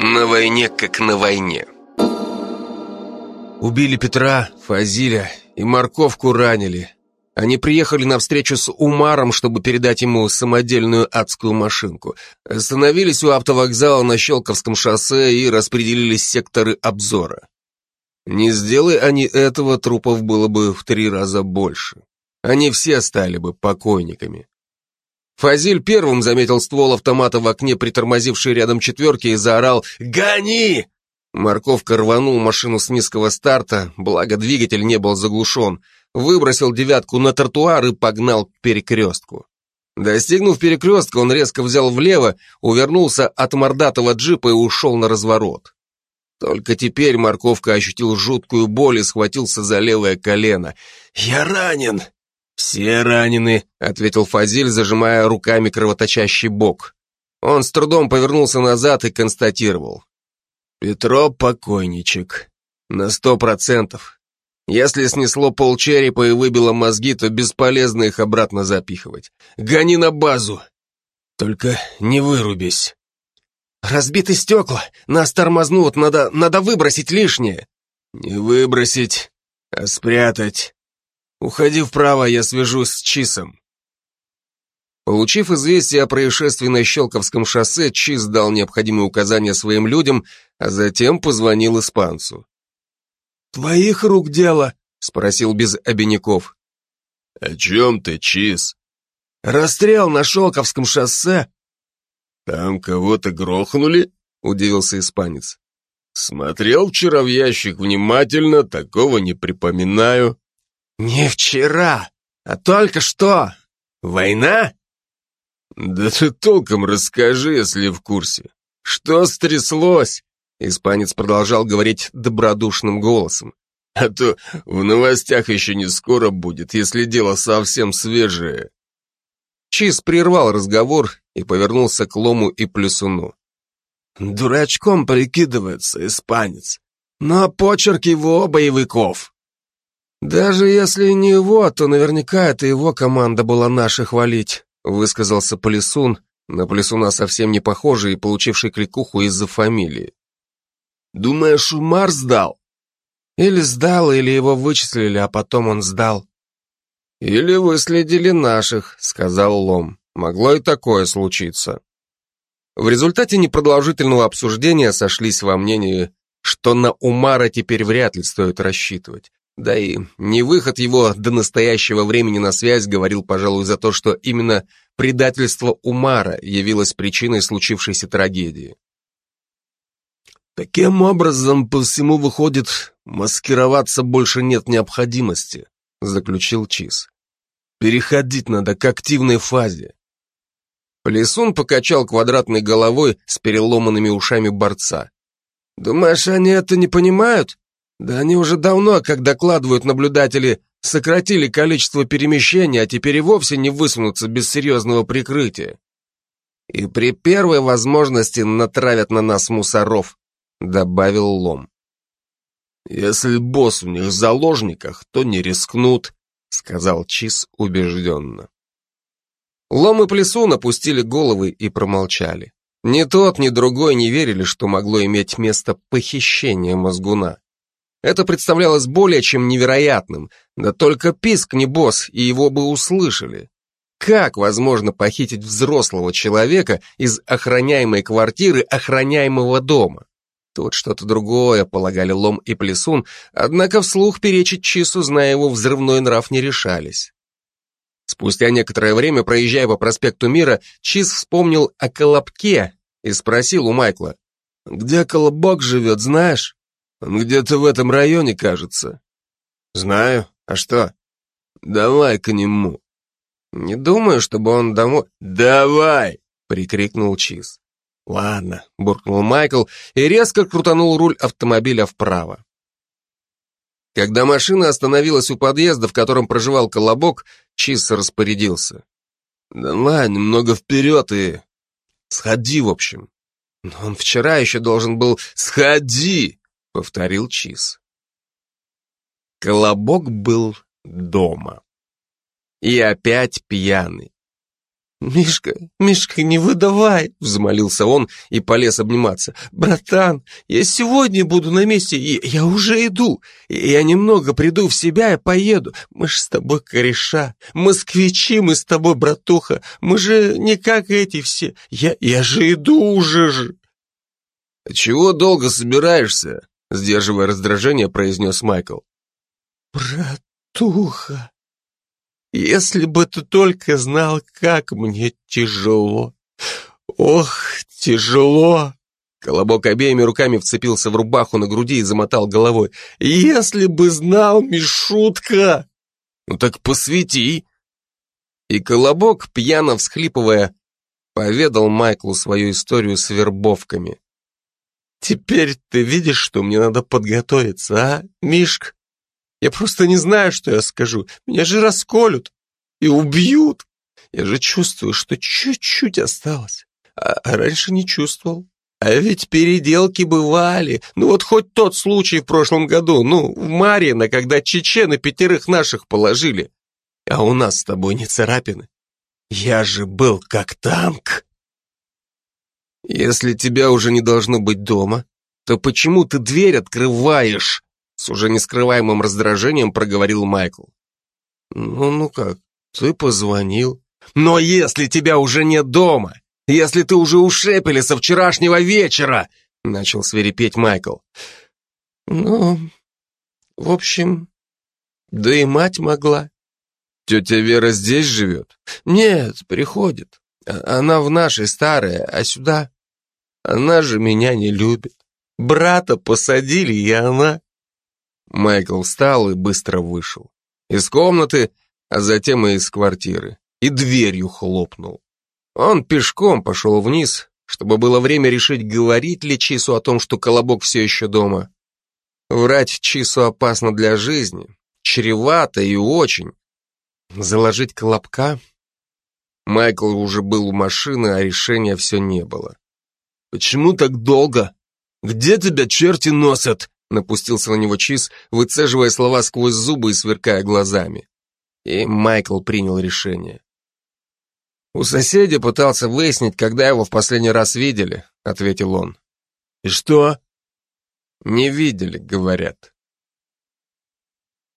На войне, как на войне. Убили Петра, Фазиля и морковку ранили. Они приехали на встречу с Умаром, чтобы передать ему самодельную адскую машинку. Остановились у автовокзала на Щелковском шоссе и распределились секторы обзора. Не сделай они этого, трупов было бы в три раза больше. Они все стали бы покойниками. Фазиль первым заметил ствол автомата в окне, притормозивший рядом четверки, и заорал «Гони!». Морковка рванул машину с низкого старта, благо двигатель не был заглушен, выбросил девятку на тротуар и погнал к перекрестку. Достигнув перекрестка, он резко взял влево, увернулся от мордатого джипа и ушел на разворот. Только теперь морковка ощутил жуткую боль и схватился за левое колено. «Я ранен!» «Все ранены», — ответил Фазиль, зажимая руками кровоточащий бок. Он с трудом повернулся назад и констатировал. «Петро покойничек. На сто процентов. Если снесло полчерепа и выбило мозги, то бесполезно их обратно запихивать. Гони на базу. Только не вырубись». «Разбиты стекла. Нас тормознут. Надо, надо выбросить лишнее». «Не выбросить, а спрятать. «Уходи вправо, я свяжусь с Чисом». Получив известие о происшествии на Щелковском шоссе, Чис дал необходимые указания своим людям, а затем позвонил испанцу. «Твоих рук дело?» — спросил без обиняков. «О чем ты, Чиз?» «Расстрел на Щелковском шоссе». «Там кого-то грохнули?» — удивился испанец. «Смотрел вчера в ящик внимательно, такого не припоминаю». «Не вчера, а только что. Война?» «Да ты толком расскажи, если в курсе. Что стряслось?» Испанец продолжал говорить добродушным голосом. «А то в новостях еще не скоро будет, если дело совсем свежее». Чиз прервал разговор и повернулся к Лому и Плюсуну. «Дурачком прикидывается испанец, но почерк его боевиков». «Даже если не его, то наверняка это его команда была наши хвалить», высказался Полисун, на Полисуна совсем не похожий и получивший кликуху из-за фамилии. «Думаешь, Умар сдал?» «Или сдал, или его вычислили, а потом он сдал». «Или выследили наших», — сказал Лом. «Могло и такое случиться». В результате непродолжительного обсуждения сошлись во мнении, что на Умара теперь вряд ли стоит рассчитывать. Да и не выход его до настоящего времени на связь говорил, пожалуй, за то, что именно предательство Умара явилось причиной случившейся трагедии. Таким образом, по всему выходит, маскироваться больше нет необходимости, заключил Чиз. Переходить надо к активной фазе. Плесун покачал квадратной головой с переломанными ушами борца. «Думаешь, они это не понимают? Да они уже давно, как докладывают наблюдатели, сократили количество перемещений, а теперь и вовсе не высунутся без серьезного прикрытия. И при первой возможности натравят на нас мусоров, добавил Лом. Если босс у них в заложниках, то не рискнут, сказал Чиз убежденно. Лом и Плесу напустили головы и промолчали. Ни тот, ни другой не верили, что могло иметь место похищение мозгуна. Это представлялось более чем невероятным, да только писк не босс, и его бы услышали. Как возможно похитить взрослого человека из охраняемой квартиры охраняемого дома? Тут что-то другое, полагали Лом и Плесун, однако вслух перечить Чису, зная его взрывной нрав, не решались. Спустя некоторое время, проезжая по проспекту Мира, Чиз вспомнил о Колобке и спросил у Майкла, «Где Колобок живет, знаешь?» Он где-то в этом районе, кажется. Знаю. А что? Давай к нему. Не думаю, чтобы он домой... Давай! Прикрикнул Чиз. Ладно, буркнул Майкл и резко крутанул руль автомобиля вправо. Когда машина остановилась у подъезда, в котором проживал Колобок, Чиз распорядился. «Давай немного вперед и... сходи, в общем». Но он вчера еще должен был... «Сходи!» — повторил Чиз. Колобок был дома. И опять пьяный. «Мишка, Мишка, не выдавай!» — взмолился он и полез обниматься. «Братан, я сегодня буду на месте, и я уже иду. Я немного приду в себя и поеду. Мы ж с тобой кореша, москвичи мы с тобой, братуха. Мы же не как эти все. Я, я же иду уже же!» «Чего долго собираешься?» — сдерживая раздражение, произнес Майкл. «Братуха!» Если бы ты только знал, как мне тяжело. Ох, тяжело. Колобок обеими руками вцепился в рубаху на груди и замотал головой. Если бы знал, Мишутка! Ну так посвети. И Колобок, пьяно всхлипывая, поведал Майклу свою историю с вербовками. Теперь ты видишь, что мне надо подготовиться, а, Мишка? Я просто не знаю, что я скажу. Меня же расколют и убьют. Я же чувствую, что чуть-чуть осталось. А, а раньше не чувствовал. А ведь переделки бывали. Ну вот хоть тот случай в прошлом году, ну, в Марьино, когда чечены пятерых наших положили. А у нас с тобой не царапины. Я же был как танк. Если тебя уже не должно быть дома, то почему ты дверь открываешь? С уже нескрываемым раздражением проговорил Майкл. «Ну, ну как, ты позвонил». «Но если тебя уже нет дома, если ты уже у Шепеля со вчерашнего вечера!» Начал свирепеть Майкл. «Ну, в общем, да и мать могла». «Тетя Вера здесь живет?» «Нет, приходит. Она в нашей старой, а сюда... Она же меня не любит. Брата посадили, и она...» Майкл встал и быстро вышел. Из комнаты, а затем и из квартиры. И дверью хлопнул. Он пешком пошел вниз, чтобы было время решить, говорить ли Чису о том, что Колобок все еще дома. Врать Чису опасно для жизни, чревато и очень. Заложить Колобка? Майкл уже был у машины, а решения все не было. «Почему так долго? Где тебя черти носят?» Напустился на него Чиз, выцеживая слова сквозь зубы и сверкая глазами. И Майкл принял решение. «У соседа пытался выяснить, когда его в последний раз видели», — ответил он. «И что?» «Не видели, говорят».